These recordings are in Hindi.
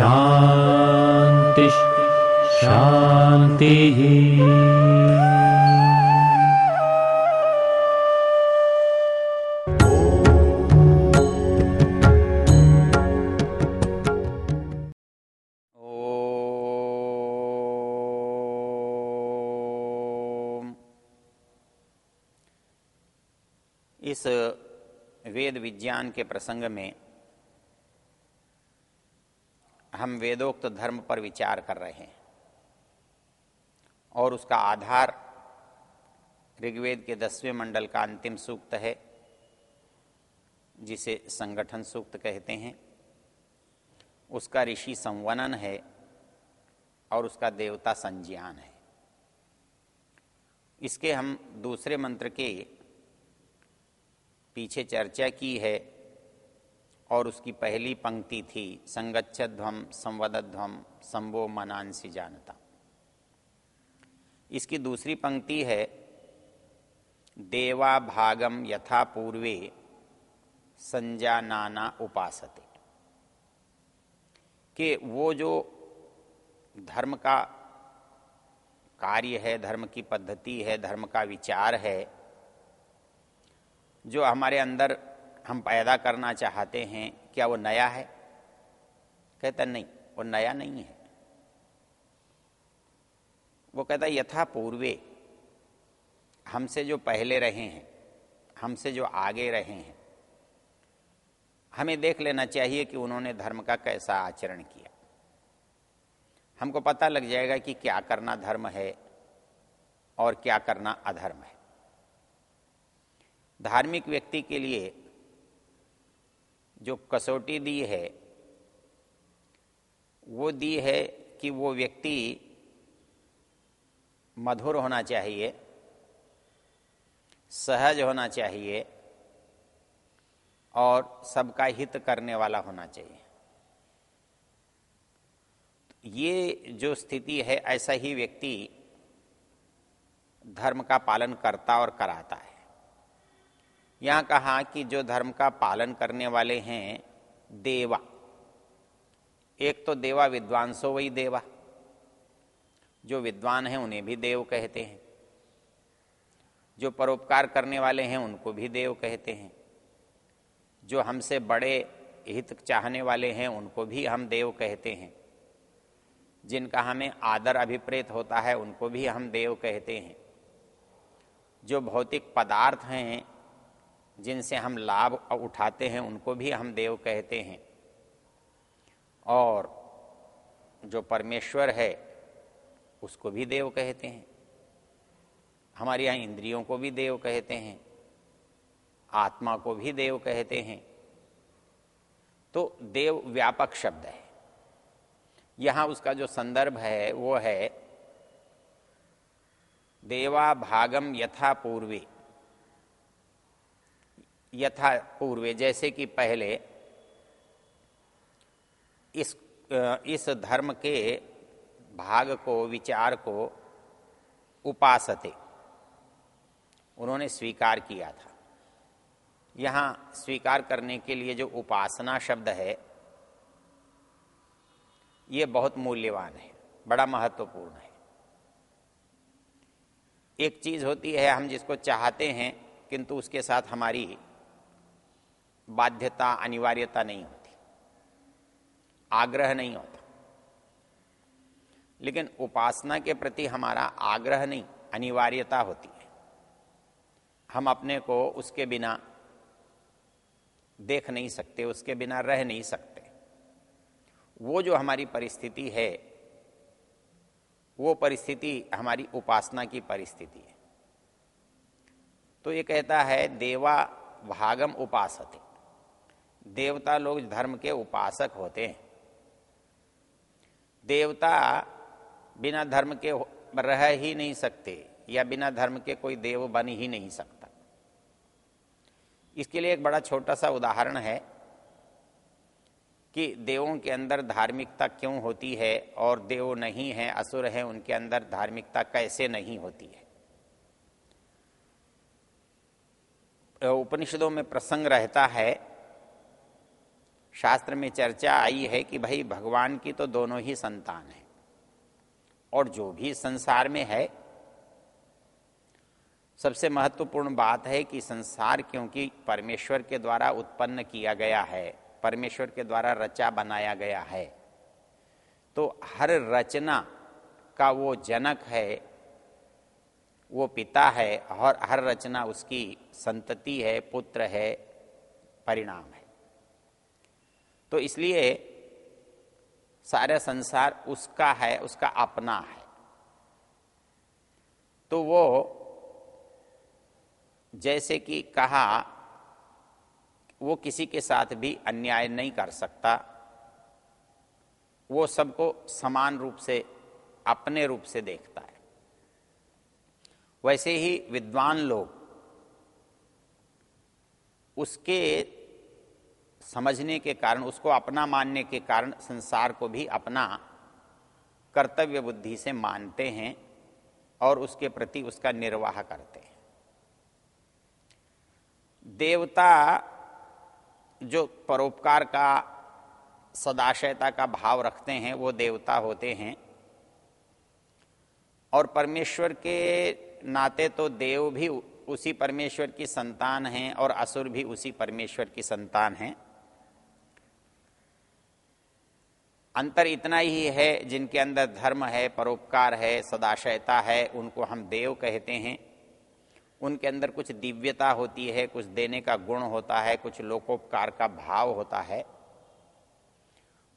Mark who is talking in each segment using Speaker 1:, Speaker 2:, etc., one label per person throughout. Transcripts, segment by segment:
Speaker 1: शांति
Speaker 2: ओम। इस वेद विज्ञान के प्रसंग में हम वेदोक्त धर्म पर विचार कर रहे हैं और उसका आधार ऋग्वेद के दसवें मंडल का अंतिम सूक्त है, जिसे संगठन सूक्त कहते हैं। उसका ऋषि संवनन है और उसका देवता संज्ञान है। इसके हम दूसरे मंत्र के पीछे चर्चा की है और उसकी पहली पंक्ति थी संगच्छध्वम संवदध्वम संभो मनांसी जानता। इसकी दूसरी पंक्ति है देवा भागम यथा पूर्वे संजानाना उपासते। कि वो जो धर्म का कार्य है, धर्म की पद्धति है, धर्म का विचार है, जो हमारे अंदर हम पैदा करना चाहते हैं, क्या वो नया है? कहता, नहीं, वो नया नहीं है। वो कहता, यथा पूर्वे, हमसे जो पहले रहे हैं, हमसे जो आगे रहे हैं, हमें देख लेना चाहिए कि उन्होंने धर्म का कैसा आचरण किया। हमको पता लग जाएगा कि क्या करना धर्म है और क्या करना अधर्म है। धार्मिक व्यक्ति के लिए जो कसौटी दी है, वो दी है कि वो व्यक्ति मधुर होना चाहिए, सहज होना चाहिए, और सबका हित करने वाला होना चाहिए। ये जो स्थिति है, ऐसा ही व्यक्ति धर्म का पालन करता और कराता है। यहाँ कहा कि जो धर्म का पालन करने वाले हैं, देवा। एक तो देवा विद्वांसो, वही देवा। जो विद्वान हैं, उन्हें भी देव कहते हैं। जो परोपकार करने वाले हैं, उनको भी देव कहते हैं। जो हमसे बड़े हित चाहने वाले हैं, उनको भी हम देव कहते हैं। जिनका हमें आदर अभिप्रेत होता है, उनको भी हम देव कहते हैं। जो भौतिक पदार्थ हैं जिनसे हम लाभ उठाते हैं, उनको भी हम देव कहते हैं। और जो परमेश्वर है, उसको भी देव कहते हैं। हमारे यहाँ इंद्रियों को भी देव कहते हैं। आत्मा को भी देव कहते हैं। तो देव व्यापक शब्द है। यहाँ उसका जो संदर्भ है, वो है, देवा भागम यथा पूर्वे। यथा पूर्वे जैसे कि पहले इस इस धर्म के भाग को, विचार को उपासते। उन्होंने स्वीकार किया था। यहाँ स्वीकार करने के लिए जो उपासना शब्द है, ये बहुत मूल्यवान है, बड़ा महत्वपूर्ण है। एक चीज़ होती है, हम जिसको चाहते हैं, किंतु उसके साथ हमारी बाध्यता, अनिवार्यता नहीं होती। आग्रह नहीं होता। लेकिन उपासना के प्रति हमारा आग्रह नहीं, अनिवार्यता होती है। हम अपने को उसके बिना देख नहीं सकते, उसके बिना रह नहीं सकते। वो जो हमारी परिस्थिति है, वो परिस्थिति हमारी उपासना की परिस्थिति है। तो ये कहता है, देवा भागम उपासते। देवता लोग धर्म के उपासक होते हैं। देवता बिना धर्म के रह ही नहीं सकते, या बिना धर्म के कोई देव बन ही नहीं सकता। इसके लिए एक बड़ा छोटा सा उदाहरण है कि देवों के अंदर धार्मिकता क्यों होती है और देव नहीं है, असुर हैं, उनके अंदर धार्मिकता कैसे नहीं होती है? उपनिषदों में प्रसंग रहता है शास्त्र में चर्चा आई है कि भाई भगवान की तो दोनों ही संतान है। और जो भी संसार में है, सबसे महत्वपूर्ण बात है कि संसार क्योंकि परमेश्वर के द्वारा उत्पन्न किया गया है, परमेश्वर के द्वारा रचा बनाया गया है। तो हर रचना का वो जनक है, वो पिता है, और हर रचना उसकी संतति है, पुत्र है, परिणाम है। तो इसलिए सारा संसार उसका है, उसका अपना है। तो वो जैसे कि कहा, वो किसी के साथ भी अन्याय नहीं कर सकता। वो सबको समान रूप से, अपने रूप से देखता है। वैसे ही विद्वान लोग, उसके समझने के कारण, उसको अपना मानने के कारण संसार को भी अपना कर्तव्य बुद्धि से मानते हैं और उसके प्रति उसका निर्वाह करते हैं। देवता जो परोपकार का, सदाशयता का भाव रखते हैं, वो देवता होते हैं। और परमेश्वर के नाते तो देव भी उसी परमेश्वर की संतान हैं और असुर भी उसी परमेश्वर की संतान हैं। अंतर इतना ही है, जिनके अंदर धर्म है, परोपकार है, सदाशयता है, उनको हम देव कहते हैं। उनके अंदर कुछ दिव्यता होती है, कुछ देने का गुण होता है, कुछ लोकोपकार का भाव होता है।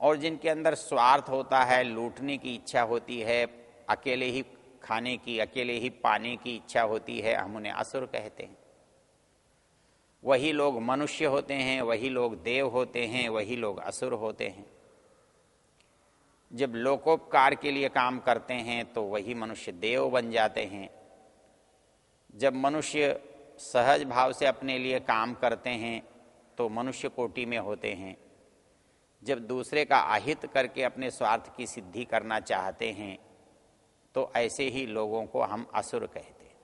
Speaker 2: और जिनके अंदर स्वार्थ होता है, लूटने की इच्छा होती है, अकेले ही खाने की, अकेले ही पाने की इच्छा होती है, हम उन्हें असुर कहते हैं। वही लोग मनुष्य होते हैं, वही लोग देव होते हैं, वही लोग असुर होते हैं। जब लोकोपकार के लिए काम करते हैं तो वही मनुष्य देव बन जाते हैं। जब मनुष्य सहज भाव से अपने लिए काम करते हैं तो मनुष्य कोटि में होते हैं। जब दूसरे का आहित करके अपने स्वार्थ की सिद्धि करना चाहते हैं तो ऐसे ही लोगों को हम असुर कहते हैं।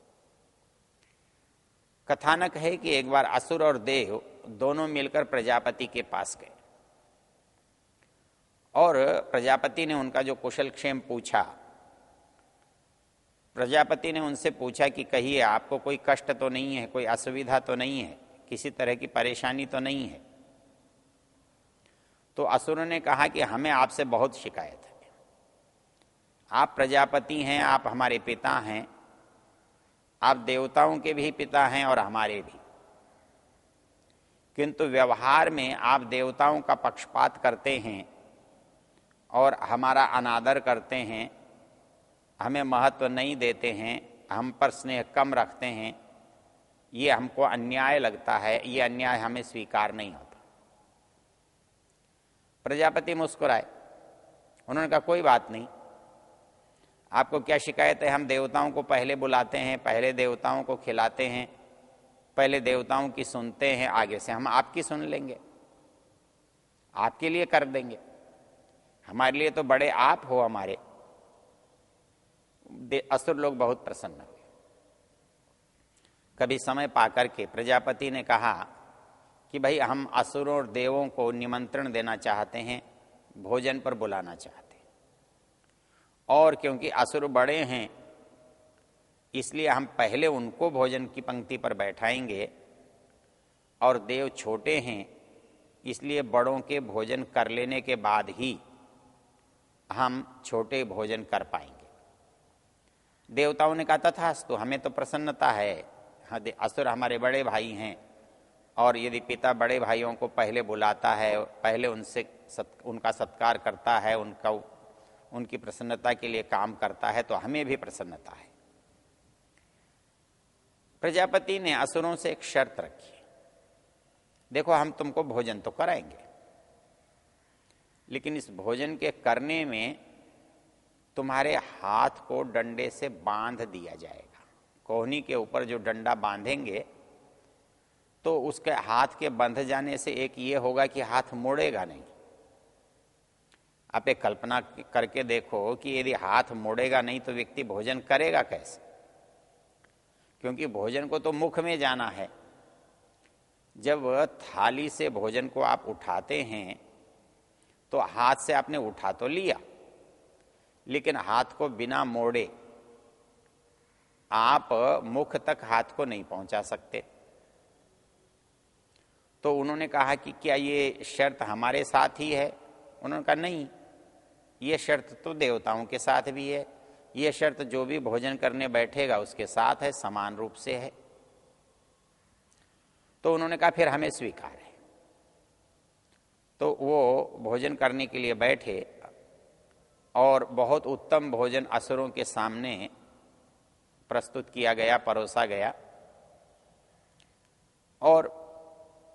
Speaker 2: कथानक है कि एक बार असुर और देव दोनों मिलकर प्रजापति के पास गए। और प्रजापति ने उनका जो कुशल क्षेम पूछा, प्रजापति ने उनसे पूछा कि कहिए, आपको कोई कष्ट तो नहीं है, कोई असुविधा तो नहीं है, किसी तरह की परेशानी तो नहीं है? तो असुर ने कहा कि हमें आपसे बहुत शिकायत है। आप प्रजापति हैं, आप हमारे पिता हैं, आप देवताओं के भी पिता हैं और हमारे भी। किंतु व्यवहार में आप देवताओं का पक्षपात करते हैं और हमारा अनादर करते हैं, हमें महत्व नहीं देते हैं, हम पर स्नेह कम रखते हैं, ये हमको अन्याय लगता है, ये अन्याय हमें स्वीकार नहीं होता। प्रजापति मुस्कुराए। उन्होंने कहा, कोई बात नहीं। आपको क्या शिकायत है? हम देवताओं को पहले बुलाते हैं, पहले देवताओं को खिलाते हैं, पहले देवताओं की सुनते हैं, आगे से हम आपकी सुन लेंगे। आपके लिए कर देंगे। हमारे लिए तो बड़े आप हो हमारे। असुर लोग बहुत प्रसन्न हुए कभी समय पाकर के प्रजापति ने कहा कि भाई, हम असुरों और देवों को निमंत्रण देना चाहते हैं, भोजन पर बुलाना चाहते हैं। और क्योंकि असुर बड़े हैं, इसलिए हम पहले उनको भोजन की पंक्ति पर बैठाएँगे। और देव छोटे हैं, इसलिए बड़ों के भोजन कर लेने के बाद ही हम छोटे भोजन कर पाएँगे। देवताओं ने कहा तथास्तु हमें तो प्रसन्नता है। असुर हमारे बड़े भाई हैं और यदि पिता बड़े भाइयों को पहले बुलाता है पहले उनसे सत, उनका सत्कार करता है उनका उनकी प्रसन्नता के लिए काम करता है तो हमें भी प्रसन्नता है। प्रजापति ने असुरों से एक शर्त रखी। देखो हम तुमको भोजन तो कराएँगे। लेकिन इस भोजन के करने में तुम्हारे हाथ को डंडे से बाँध दिया जाएगा। कोहनी के ऊपर जो डंडा बांधेंगे तो उसके हाथ के बंध जाने से एक ये होगा कि हाथ मोड़ेगा नहीं। आप एक कल्पना करके देखो कि यदि हाथ मोड़ेगा नहीं तो व्यक्ति भोजन करेगा कैसे? क्योंकि भोजन को तो मुख में जाना है। जब थाली से भोजन को आप उठाते हैं तो हाथ से आपने उठा तो लिया। लेकिन हाथ को बिना मोड़े आप मुख तक हाथ को नहीं पहुँचा सकते। तो उन्होंने कहा कि क्या ये शर्त हमारे साथ ही है? उन्होंने कहा, नहीं, ये शर्त तो देवताओं के साथ भी है। ये शर्त जो भी भोजन करने बैठेगा उसके साथ है, समान रूप से है। तो उन्होंने कहा, फिर हमें स्वीकार है। तो वो भोजन करने के लिए बैठे और बहुत उत्तम भोजन असुरों के सामने प्रस्तुत किया गया, परोसा गया। और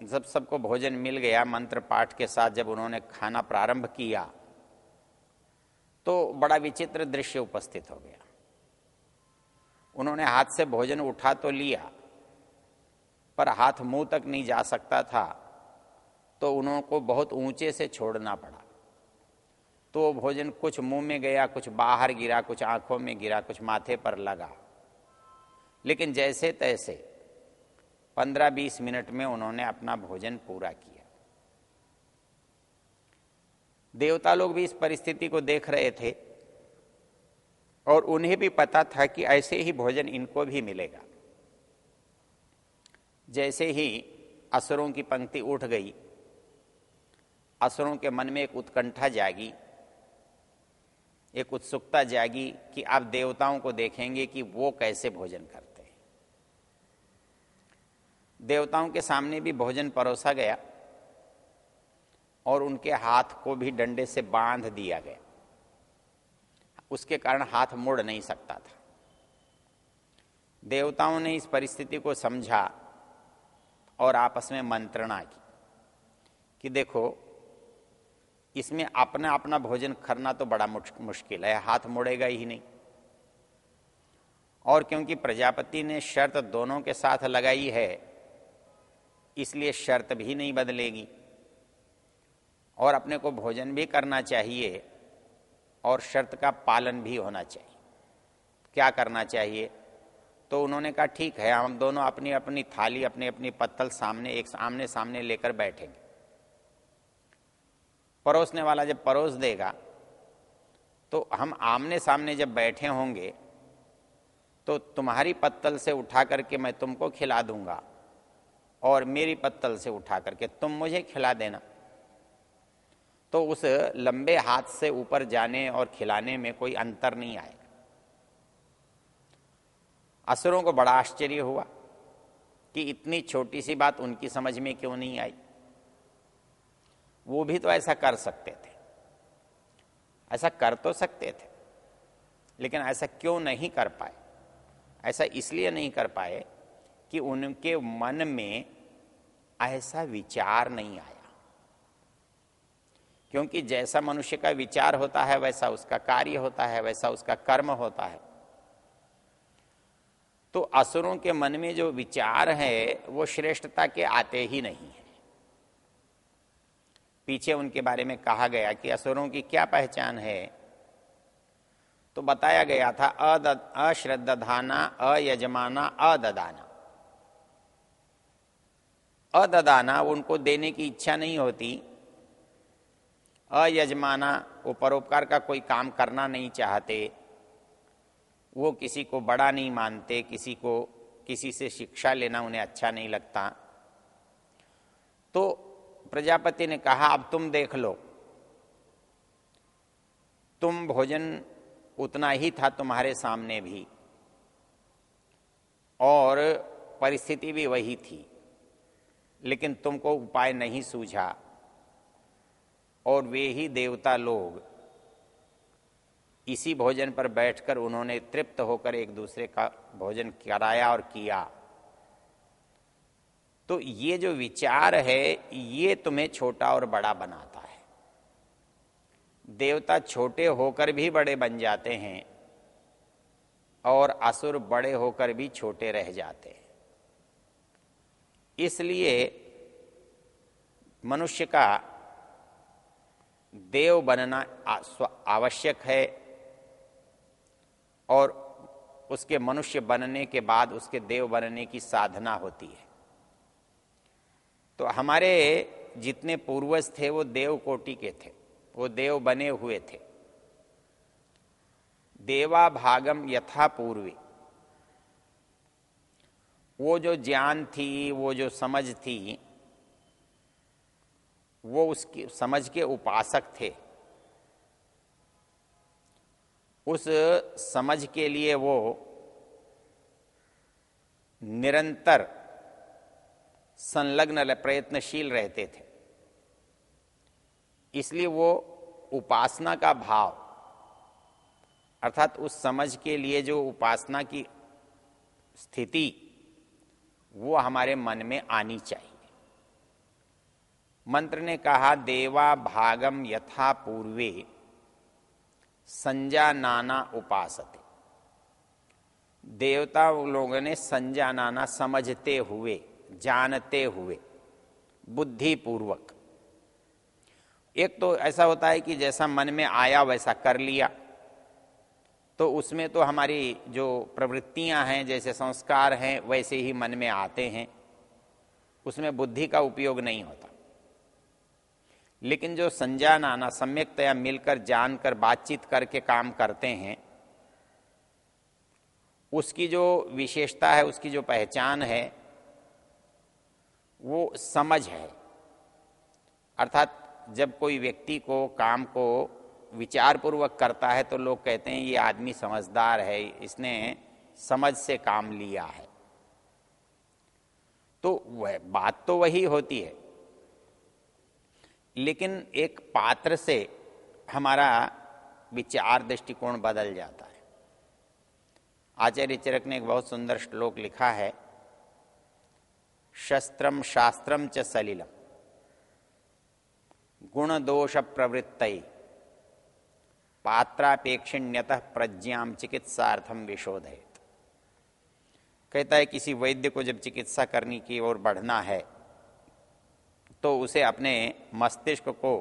Speaker 2: जब सबको भोजन मिल गया, मंत्र पाठ के साथ जब उन्होंने खाना प्रारंभ किया तो बड़ा विचित्र दृश्य उपस्थित हो गया। उन्होंने हाथ से भोजन उठा तो लिया, पर हाथ मुँह तक नहीं जा सकता था। तो उनको बहुत ऊँचे से छोड़ना पड़ा। तो भोजन कुछ मुँह में गया, कुछ बाहर गिरा, कुछ आँखों में गिरा, कुछ माथे पर लगा। लेकिन जैसे तैसे पंद्रह बीस मिनट में उन्होंने अपना भोजन पूरा किया। देवता लोग भी इस परिस्थिति को देख रहे थे और उन्हें भी पता था कि ऐसे ही भोजन इनको भी मिलेगा। जैसे ही असुरों की पंक्ति उठ गई असुरों के मन में एक उत्कंठा जागी, एक उत्सुकता जागी कि आप देवताओं को देखेंगे कि वो कैसे भोजन करते हैं। देवताओं के सामने भी भोजन परोसा गया और उनके हाथ को भी डंडे से बाँध दिया गया। उसके कारण हाथ मुड़ नहीं सकता था। देवताओं ने इस परिस्थिति को समझा और आपस में मंत्रणा की कि देखो इसमें अपना अपना भोजन करना तो बड़ा मुश्किल है, हाथ मुड़ेगा ही नहीं। और क्योंकि प्रजापति ने शर्त दोनों के साथ लगाई है, इसलिए शर्त भी नहीं बदलेगी। और अपने को भोजन भी करना चाहिए, और शर्त का पालन भी होना चाहिए। क्या करना चाहिए? तो उन्होंने कहा, ठीक है, हम दोनों अपनी अपनी थाली अपनी अपनी पत्तल सामने, एक सामने सामने लेकर बैठेंगे। परोसने वाला जब परोस देगा तो हम आमने सामने जब बैठे होंगे तो तुम्हारी पत्तल से उठा करके मैं तुमको खिला दूँगा और मेरी पत्तल से उठा करके तुम मुझे खिला देना। तो उस लंबे हाथ से ऊपर जाने और खिलाने में कोई अंतर नहीं आएगा। असुरों को बड़ा आश्चर्य हुआ कि इतनी छोटी सी बात उनकी समझ में क्यों नहीं आई? वो भी तो ऐसा कर सकते थे। ऐसा कर तो सकते थे, लेकिन ऐसा क्यों नहीं कर पाए? ऐसा इसलिए नहीं कर पाए कि उनके मन में ऐसा विचार नहीं आया। क्योंकि जैसा मनुष्य का विचार होता है, वैसा उसका कार्य होता है, वैसा उसका कर्म होता है। तो असुरों के मन में जो विचार है, वो श्रेष्ठता के आते ही नहीं है। पीछे उनके बारे में कहा गया कि असुरों की क्या पहचान है? तो बताया गया था अश्रद्धाना अयजमाना, अददाना। अददाना उनको देने की इच्छा नहीं होती। अयजमाना वो परोपकार का कोई काम करना नहीं चाहते। वो किसी को बड़ा नहीं मानते, किसी को, किसी से शिक्षा लेना उन्हें अच्छा नहीं लगता। तो प्रजापति ने कहा, अब तुम देख लो। तुम भोजन उतना ही था तुम्हारे सामने भी। और परिस्थिति भी वही थी। लेकिन तुमको उपाय नहीं सूझा। और वे ही देवता लोग इसी भोजन पर बैठकर उन्होंने तृप्त होकर एक दूसरे का भोजन कराया और किया। तो ये जो विचार है, ये तुम्हें छोटा और बड़ा बनाता है। देवता छोटे होकर भी बड़े बन जाते हैं और असुर बड़े होकर भी छोटे रह जाते हैं। इसलिए मनुष्य का देव बनना आवश्यक है और उसके मनुष्य बनने के बाद उसके देव बनने की साधना होती है। तो हमारे जितने पूर्वज थे, वो देव कोटि के थे। वो देव बने हुए थे। देवा भागम यथा पूर्वी। वो जो ज्ञान थी, वो जो समझ थी, वो उसकी, समझ के उपासक थे। उस समझ के लिए वो निरंतर संलग्न प्रयत्नशील रहते थे। इसलिए वो उपासना का भाव, अर्थात उस समझ के लिए जो उपासना की स्थिति, वो हमारे मन में आनी चाहिए। मंत्र ने कहा, देवा भागम यथा पूर्वे, संजा नाना उपासते। देवता लोगों ने संजा नाना समझते हुए जानते हुए, बुद्धिपूर्वक। एक तो ऐसा होता है कि जैसा मन में आया वैसा कर लिया तो उसमें तो हमारी जो प्रवृत्तियाँ हैं, जैसे संस्कार हैं, वैसे ही मन में आते हैं। उसमें बुद्धि का उपयोग नहीं होता। लेकिन जो संजान आना सम्यकतया मिलकर, जानकर, बातचीत करके काम करते हैं, उसकी जो विशेषता है, उसकी जो पहचान है वो समझ है। अर्थात जब कोई व्यक्ति को, काम को विचार पूर्वक करता है तो लोग कहते हैं, ये आदमी समझदार है, इसने समझ से काम लिया है। तो वह बात तो वही होती है। लेकिन एक पात्र से हमारा विचार दृष्टिकोण बदल जाता है। आचार्य चरक ने एक बहुत सुंदर श्लोक लिखा है शस्त्रम शास्त्रम च सलिलम। गुण दोष प्रवृत्त पात्रापेक्षिण्यत प्रज्ञाम चिकित्सार्थम विशोधित कहता है, किसी वैद्य को जब चिकित्सा करने की ओर बढ़ना है तो उसे अपने मस्तिष्क को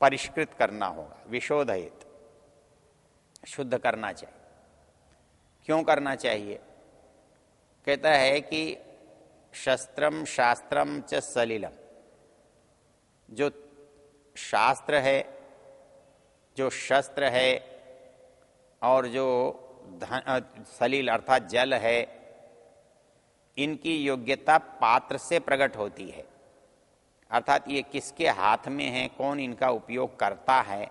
Speaker 2: परिष्कृत करना होगा विशोधित शुद्ध करना चाहिए। क्यों करना चाहिए? कहता है कि शस्त्रम शास्त्रम च सलिलम। जो शास्त्र है, जो शस्त्र है, और जो धन सलील अर्थात जल है, इनकी योग्यता पात्र से प्रकट होती है। अर्थात ये किसके हाथ में है, कौन इनका उपयोग करता है?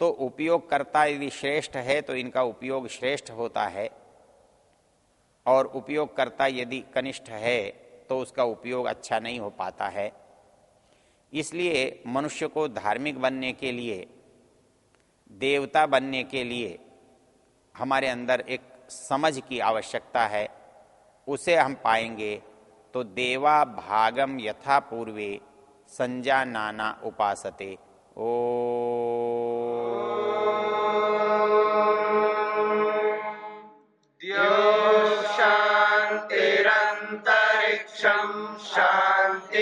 Speaker 2: तो उपयोगकर्ता यदि श्रेष्ठ है तो इनका उपयोग श्रेष्ठ होता है। और उपयोगकर्ता यदि कनिष्ठ है तो उसका उपयोग अच्छा नहीं हो पाता है। इसलिए मनुष्य को धार्मिक बनने के लिए, देवता बनने के लिए हमारे अंदर एक समझ की आवश्यकता है। उसे हम पाएँगे तो देवा भागम यथा पूर्वे संजा नाना उपासते। ओ
Speaker 3: वनस्पतयः